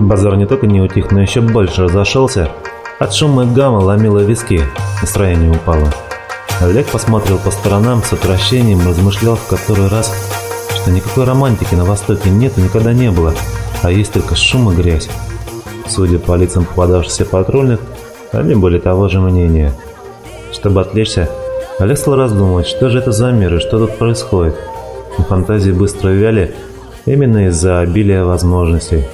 Базар не только не утих, но еще больше разошелся. От шума и гамма ломило виски, настроение упало. Олег посмотрел по сторонам с отвращением, размышлял в который раз, что никакой романтики на Востоке нет и никогда не было, а есть только шум и грязь. Судя по лицам попадавшихся патрульных, они были того же мнения. Чтобы отвлечься, Олег стал раздумывать, что же это за мир и что тут происходит. Фантазии быстро вяли именно из-за обилия возможностей.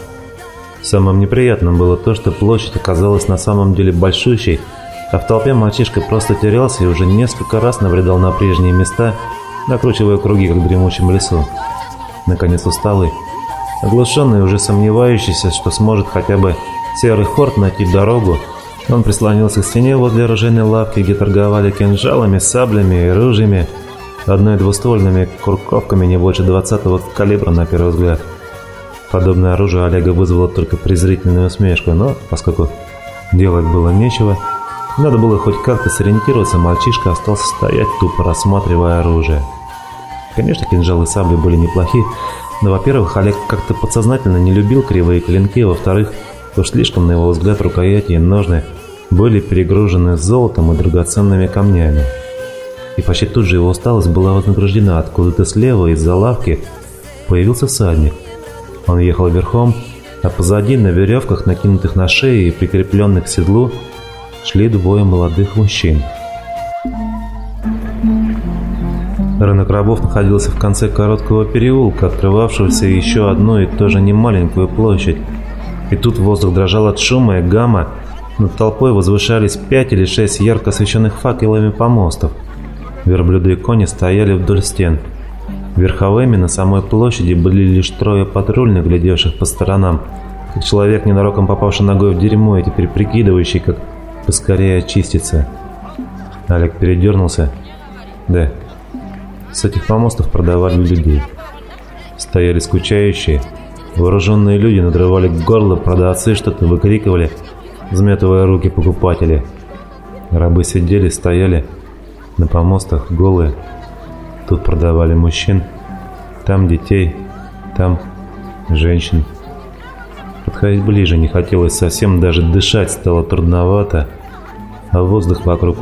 Самым неприятным было то, что площадь оказалась на самом деле большущей, а в толпе мальчишка просто терялся и уже несколько раз набредал на прежние места, накручивая круги, как в дремучем лесу. Наконец усталый, оглушенный уже сомневающийся, что сможет хотя бы серый хорт найти дорогу, он прислонился к стене возле оружейной лавки, где торговали кинжалами, саблями и ружьями, одной двуствольными курковками не больше 20-го калибра на первый взгляд. Подобное оружие Олега вызвало только презрительную усмешку, но поскольку делать было нечего, надо было хоть как-то сориентироваться, мальчишка остался стоять, тупо рассматривая оружие. Конечно, кинжалы и сабли были неплохи, но, во-первых, Олег как-то подсознательно не любил кривые клинки, во-вторых, уж слишком, на его взгляд, рукояти и ножны были перегружены золотом и драгоценными камнями. И почти тут же его усталость была вознаграждена. Откуда-то слева, из-за лавки, появился всадник. Он ехал верхом, а позади, на веревках, накинутых на шею и прикрепленных к седлу, шли двое молодых мужчин. Рынок рабов находился в конце короткого переулка, открывавшегося еще одну и тоже немаленькую площадь. И тут воздух дрожал от шума и гамма, над толпой возвышались пять или шесть ярко освещенных факелами помостов. Верблюды и кони стояли вдоль стен. Верховыми на самой площади были лишь трое патрульных, глядевших по сторонам, как человек, ненароком попавший ногой в дерьмо и теперь прикидывающий, как поскорее очиститься. Олег передернулся. Да, с этих помостов продавали людей. Стояли скучающие, вооруженные люди надрывали горло, продавцы что-то выкрикивали – взметывая руки покупатели. Рабы сидели, стояли на помостах голые. Тут продавали мужчин, там детей, там женщин. Подходить ближе не хотелось совсем, даже дышать стало трудновато, а воздух вокруг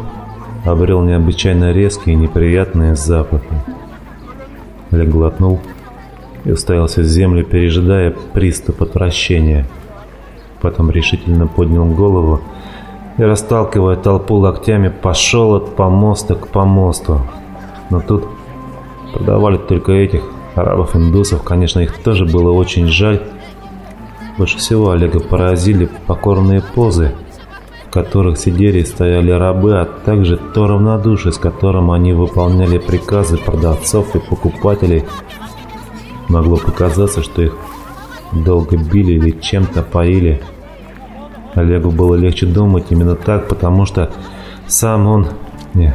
обрел необычайно резкие и неприятные запахи. Олег глотнул и уставился в землю, пережидая приступ отвращения – Потом решительно поднял голову и, расталкивая толпу локтями, пошел от помоста к помосту. Но тут продавали только этих арабов-индусов. Конечно, их тоже было очень жаль. Больше всего Олега поразили покорные позы, в которых сидели и стояли рабы, а также то равнодушие, с которым они выполняли приказы продавцов и покупателей. Могло показаться, что их долго били или чем-то поили. Олегу было легче думать именно так, потому что сам он... Не,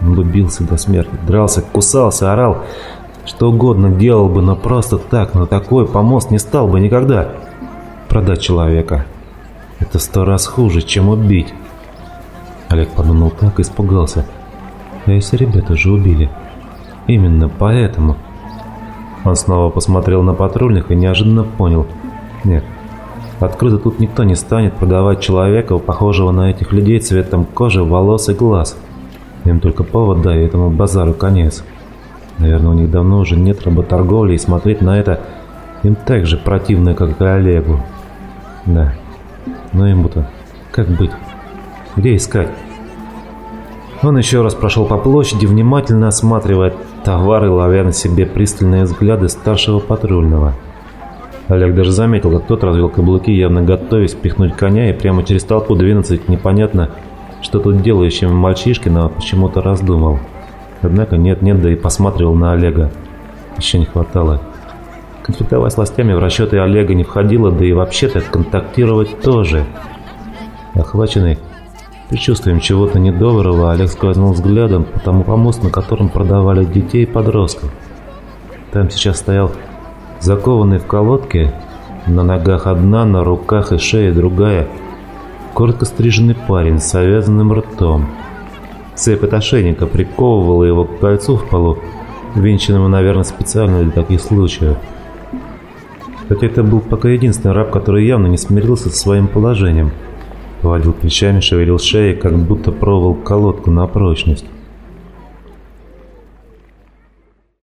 он бы бился до смерти, дрался, кусался, орал, что угодно делал бы, но просто так, на такой помост не стал бы никогда. Продать человека. Это сто раз хуже, чем убить. Олег подумал так и испугался. А если ребята же убили? Именно поэтому. Он снова посмотрел на патрульных и неожиданно понял. Нет, Открыто тут никто не станет продавать человека, похожего на этих людей цветом кожи, волос и глаз. Им только повод, да, и этому базару конец. Наверное, у них давно уже нет работорговли, и смотреть на это им так же противно, как и Олегу. Да, но ему-то как быть? Где искать? Он еще раз прошел по площади, внимательно осматривая товары, ловя на себе пристальные взгляды старшего патрульного – Олег даже заметил, как тот развел каблуки, явно готовясь пихнуть коня и прямо через толпу двинуться непонятно, что тут делающим мальчишки, но почему-то раздумал. Однако нет-нет, да и посматривал на Олега. Еще не хватало. Конфликтовать с властями в расчеты Олега не входило, да и вообще-то контактировать тоже. Охваченный предчувствием чего-то недоброго, Олег скользнул взглядом по тому помосту, на котором продавали детей и подростков. Там сейчас стоял Закованный в колодке, на ногах одна, на руках и шее другая, коротко стриженный парень с завязанным ртом. Цепь от ошейника приковывала его к кольцу в полу, венчанному, наверное, специально для таких случаев. Хотя это был пока единственный раб, который явно не смирился со своим положением. Поводил плечами, шевелил шеей, как будто пробовал колодку на прочность.